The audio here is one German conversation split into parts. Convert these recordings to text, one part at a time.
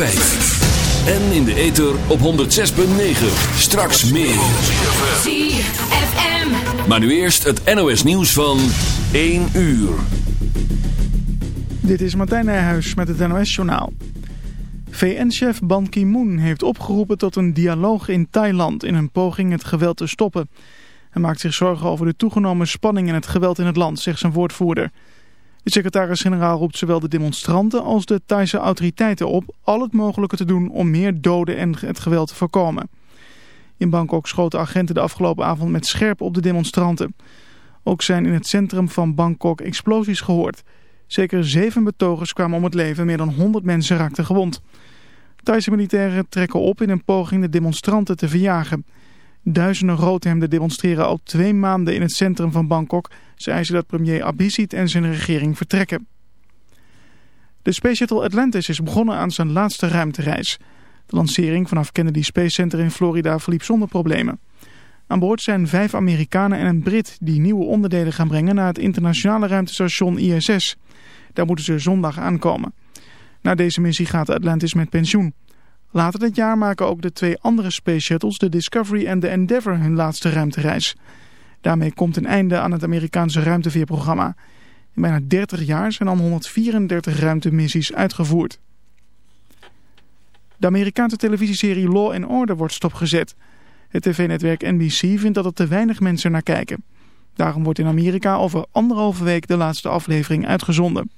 En in de ether op 106.9. Straks meer. ZFM. Maar nu eerst het NOS nieuws van 1 uur. Dit is Martijn Nijhuis met het NOS-journaal. VN-chef Ban Ki-moon heeft opgeroepen tot een dialoog in Thailand in een poging het geweld te stoppen. Hij maakt zich zorgen over de toegenomen spanning en het geweld in het land, zegt zijn woordvoerder. De secretaris-generaal roept zowel de demonstranten als de Thaise autoriteiten op al het mogelijke te doen om meer doden en het geweld te voorkomen. In Bangkok schoten agenten de afgelopen avond met scherp op de demonstranten. Ook zijn in het centrum van Bangkok explosies gehoord. Zeker zeven betogers kwamen om het leven, meer dan 100 mensen raakten gewond. Thaise militairen trekken op in een poging de demonstranten te verjagen. Duizenden roodhemden demonstreren al twee maanden in het centrum van Bangkok. Ze eisen dat premier Abhisit en zijn regering vertrekken. De Space Shuttle Atlantis is begonnen aan zijn laatste ruimtereis. De lancering vanaf Kennedy Space Center in Florida verliep zonder problemen. Aan boord zijn vijf Amerikanen en een Brit die nieuwe onderdelen gaan brengen naar het internationale ruimtestation ISS. Daar moeten ze zondag aankomen. Na deze missie gaat Atlantis met pensioen. Later dit jaar maken ook de twee andere Space Shuttles, de Discovery en de Endeavour, hun laatste ruimtereis. Daarmee komt een einde aan het Amerikaanse ruimteveerprogramma. In bijna 30 jaar zijn al 134 ruimtemissies uitgevoerd. De Amerikaanse televisieserie Law Order wordt stopgezet. Het tv-netwerk NBC vindt dat er te weinig mensen naar kijken. Daarom wordt in Amerika over anderhalve week de laatste aflevering uitgezonden.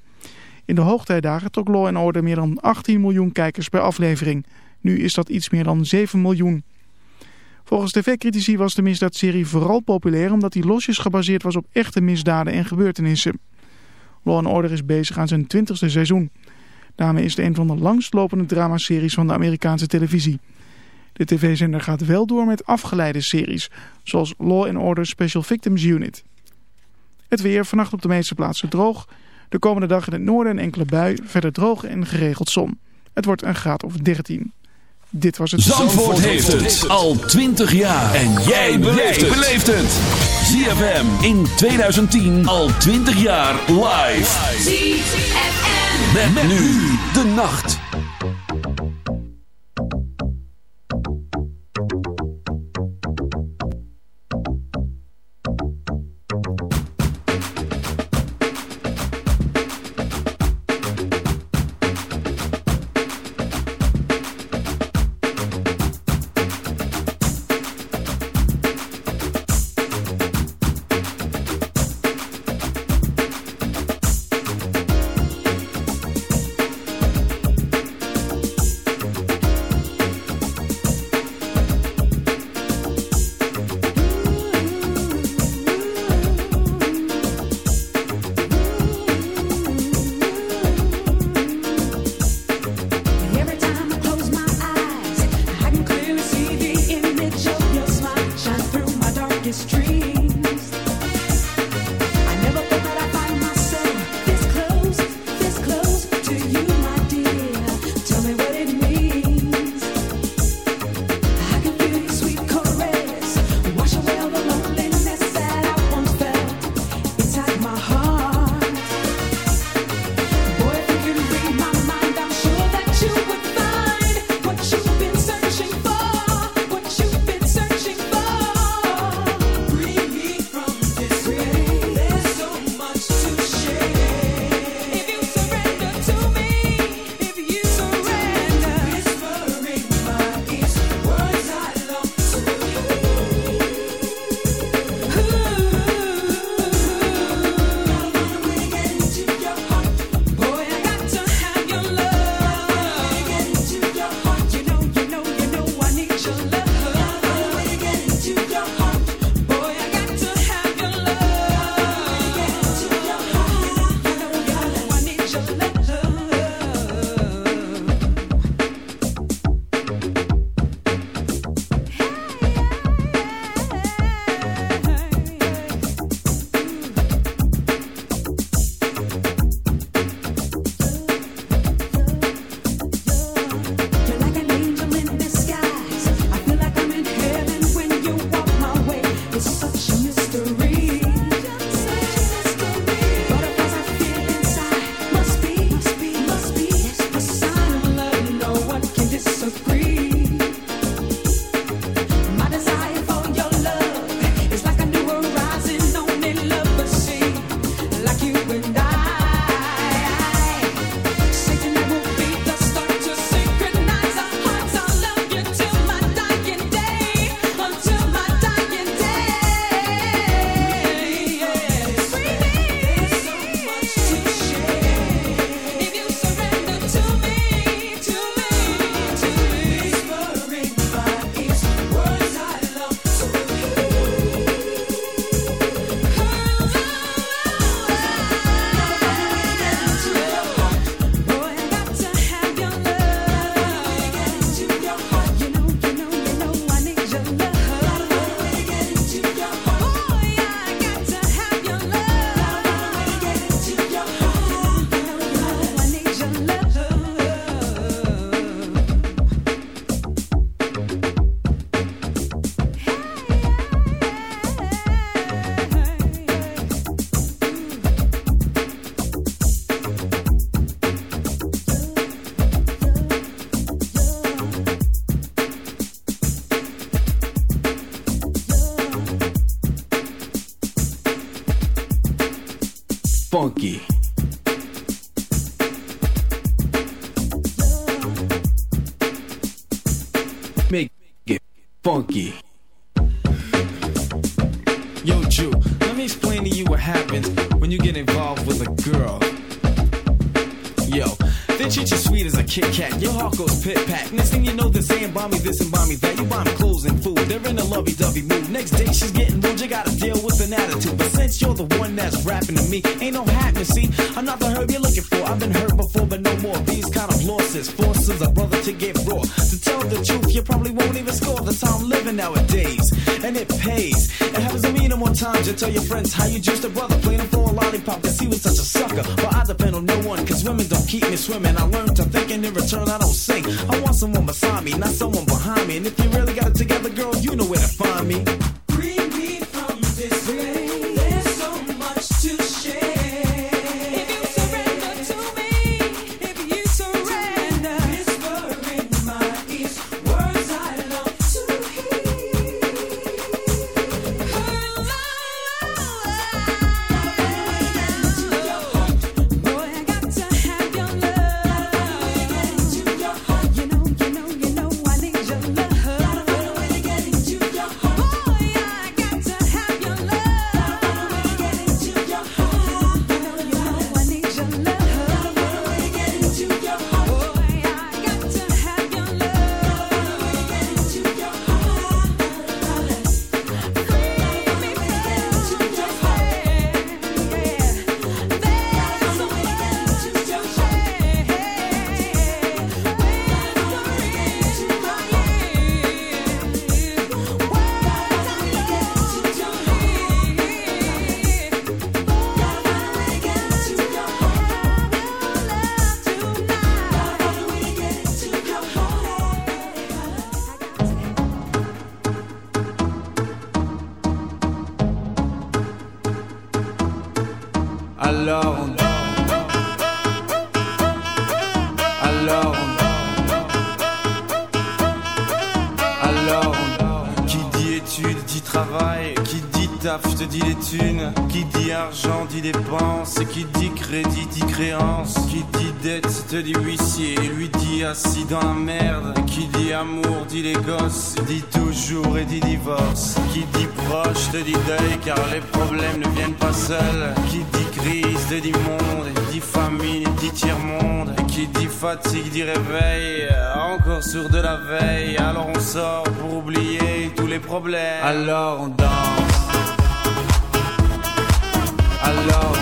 In de hoogtijdagen trok Law Order meer dan 18 miljoen kijkers per aflevering. Nu is dat iets meer dan 7 miljoen. Volgens tv-critici was de misdaadserie vooral populair omdat die losjes gebaseerd was op echte misdaden en gebeurtenissen. Law Order is bezig aan zijn 20ste seizoen. Daarmee is het een van de langstlopende dramaseries van de Amerikaanse televisie. De tv-zender gaat wel door met afgeleide series, zoals Law Order Special Victims Unit. Het weer, vannacht op de meeste plaatsen droog. De komende dag in het noorden een enkele bui, verder droog en geregeld zon. Het wordt een graad of 13. Dit was het... Zandvoort, heeft het al 20 jaar. En jij beleeft het. ZFM in 2010 al 20 jaar live. ZFM. Met, nu de nacht. Qui dit crise, dit monde Dit famine, dit tiers-monde et Qui dit fatigue, dit réveil Encore sourd de la veille. Alors on sort pour oublier tous les problèmes. Alors on danse. Alors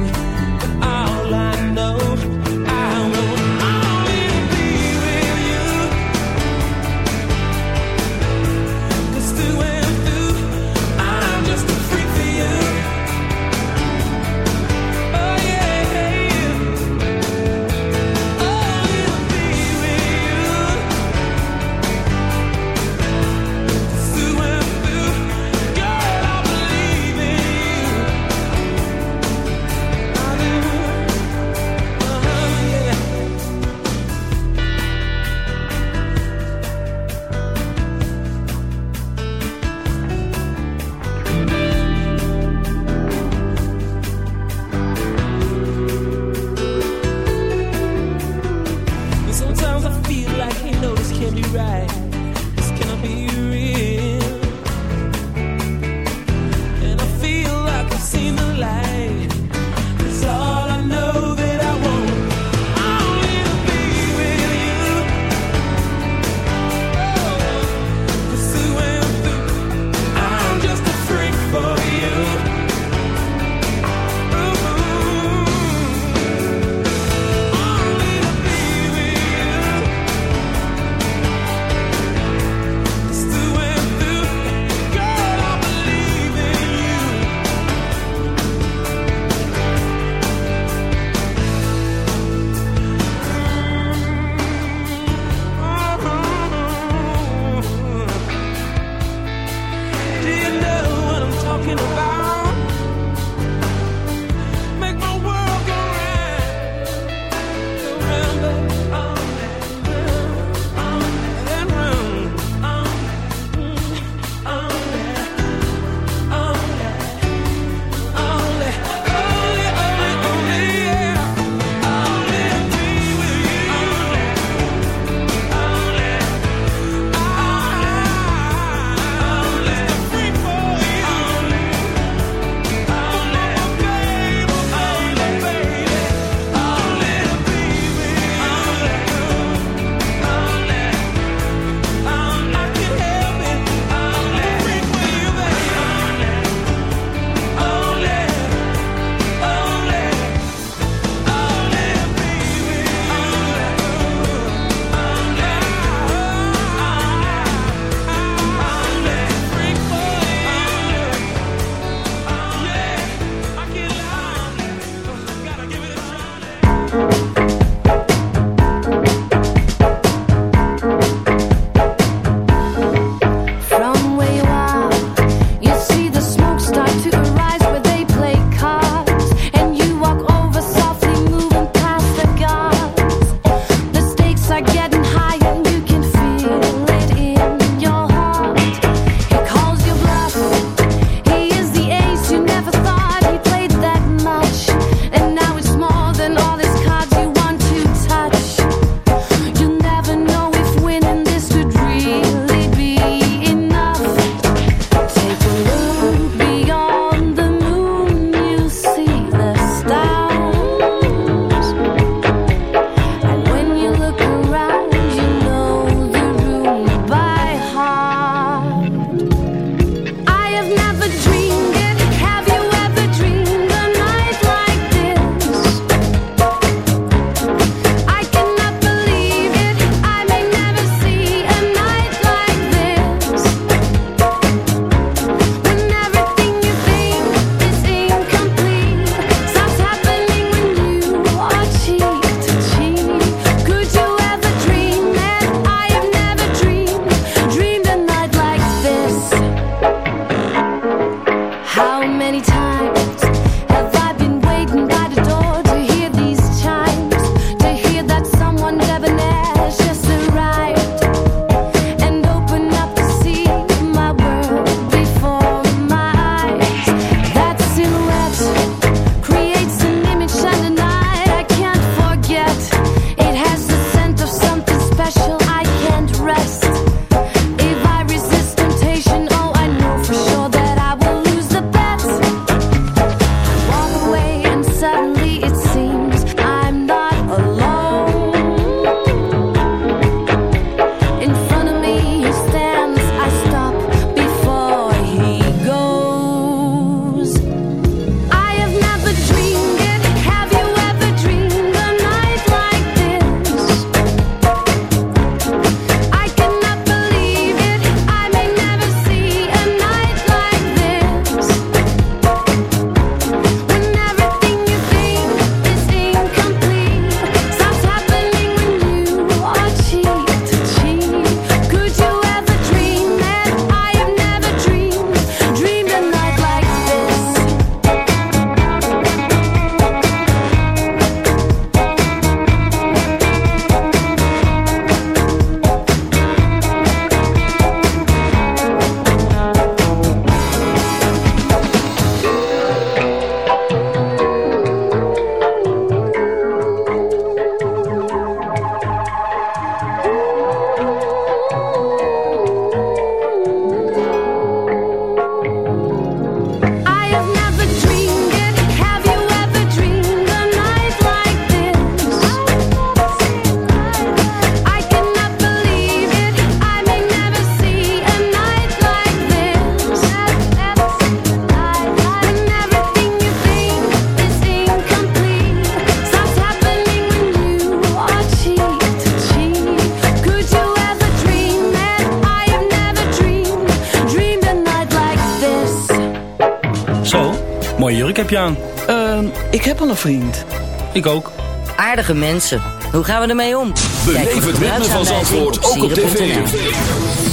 vriend. Ik ook. Aardige mensen. Hoe gaan we ermee om? Beleef het ritme van Zandvoort ook op tv.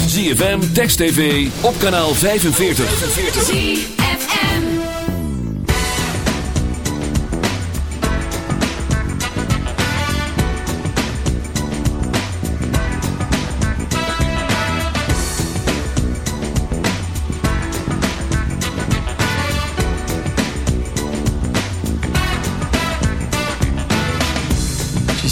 ZFM, Text TV, op kanaal 45.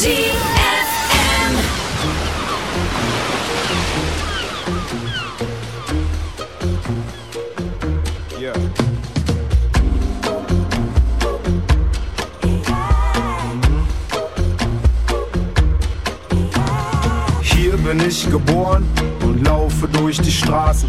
Hier bin ich geboren und laufe durch die Straßen.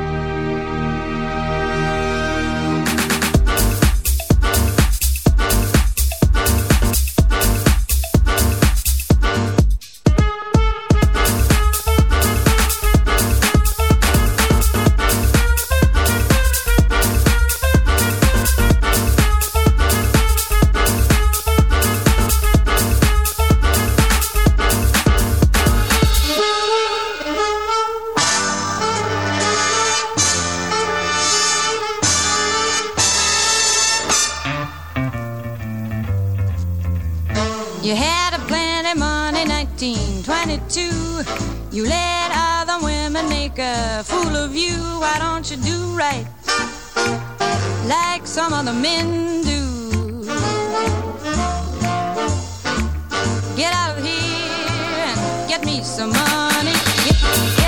You let other women make a fool of you. Why don't you do right like some other men do? Get out of here and get me some money. Get,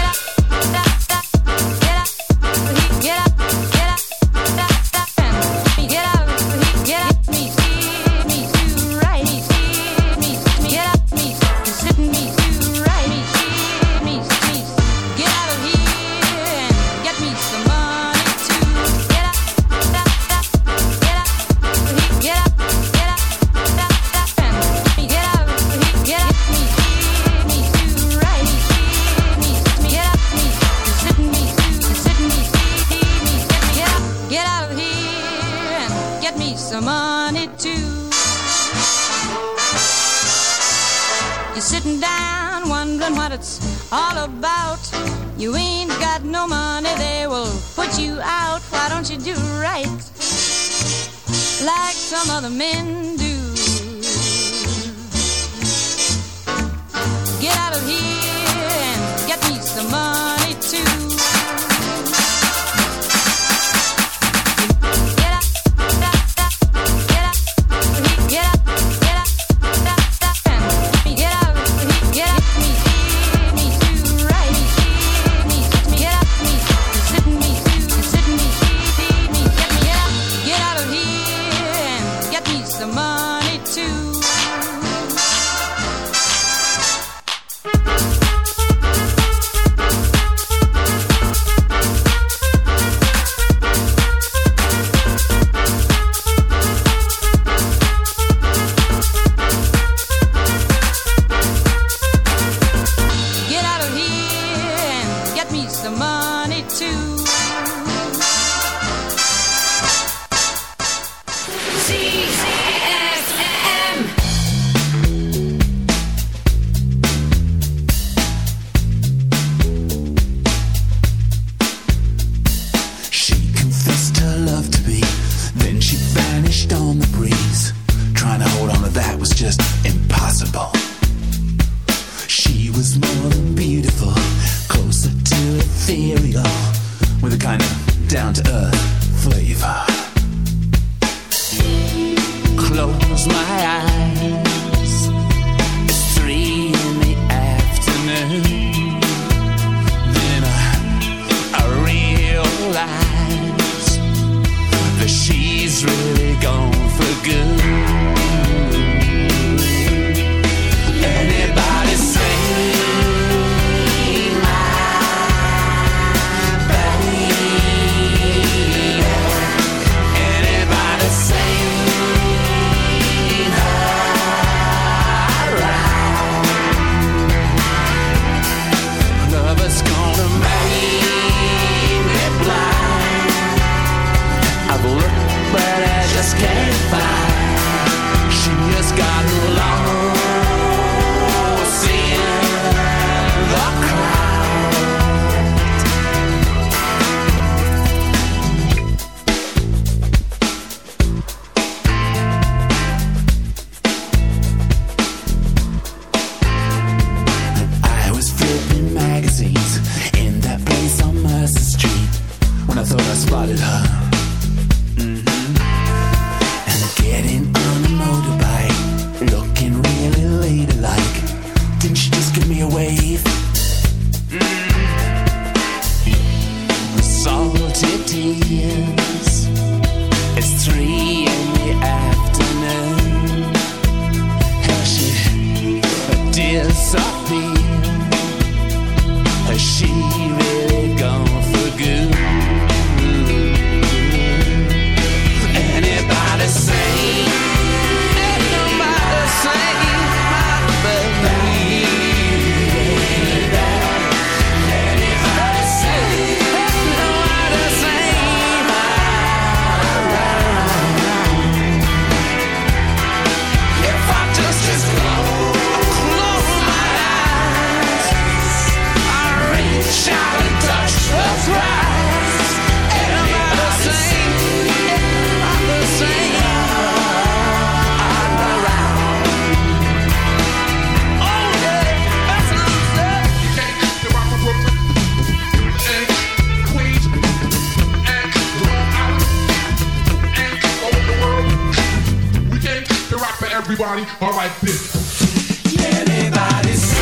the men. Everybody. All right, bitch. Anybody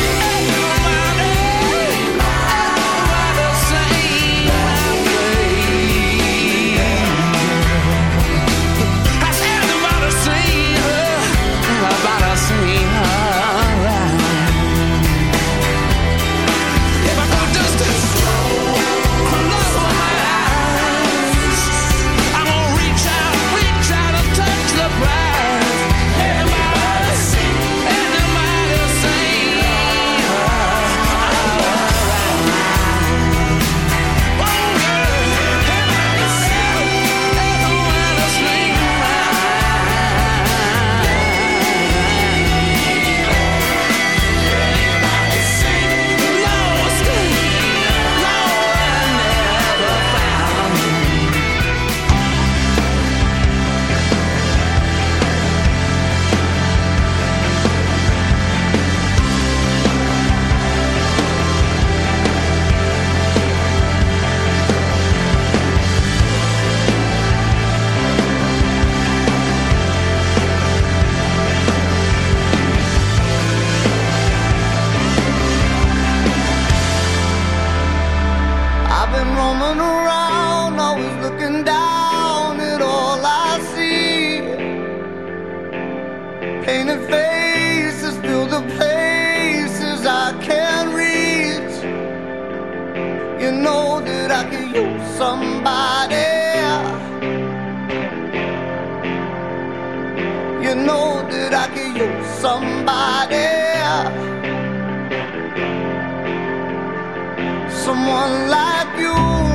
someone like you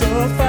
so